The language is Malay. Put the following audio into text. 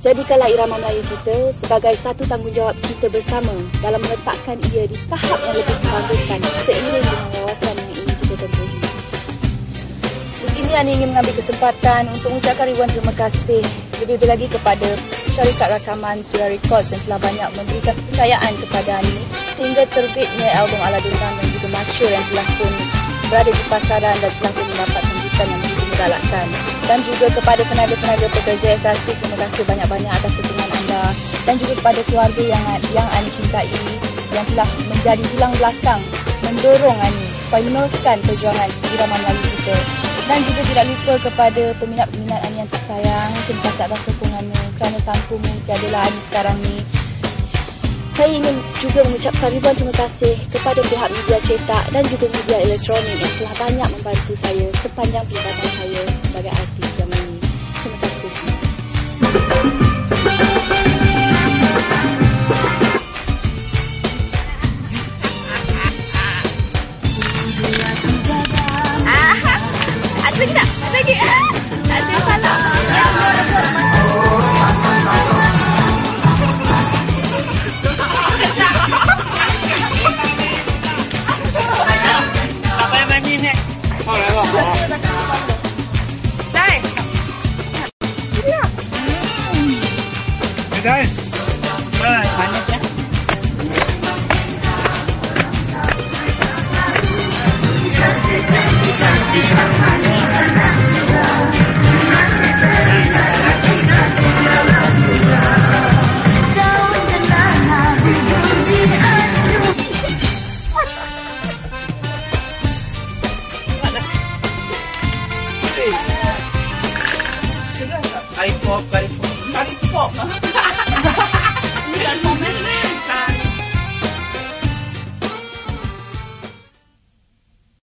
Jadikanlah irama Melayu kita sebagai satu tanggungjawab kita bersama dalam meletakkan ia di tahap yang lebih membanggakan seiring dengan wawasan yang ingin kita tempuhi. Di sini Ani ingin mengambil kesempatan untuk mengucapkan ribuan terima kasih lebih-lebih lagi kepada syarikat rakaman Surya Records yang telah banyak memberikan kepercayaan kepada Ani sehingga terbitnya album Aladin dan juga Masyur yang telah pun berada di pasaran dan telah pun mendapat sambutan yang begitu menggalakkan. Dan juga kepada penaga-penaga pekerja SRC, terima kasih banyak-banyak atas sokongan anda. Dan juga kepada keluarga yang yang Ani cintai yang telah menjadi tulang belakang mendorong Ani supaya meneruskan perjuangan irama Melayu kita. Dan juga tidak lupa kepada peminat-peminat Ani yang tersayang, terima kasih atas sokonganmu kerana tanpamu tiadalah Ani sekarang ni saya ingin juga mengucapkan ribuan terima kasih kepada pihak media cetak dan juga media elektronik yang telah banyak membantu saya sepanjang perjalanan saya sebagai artis zaman ini. Terima kasih. Lollipop, lollipop, lollipop.